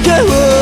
けを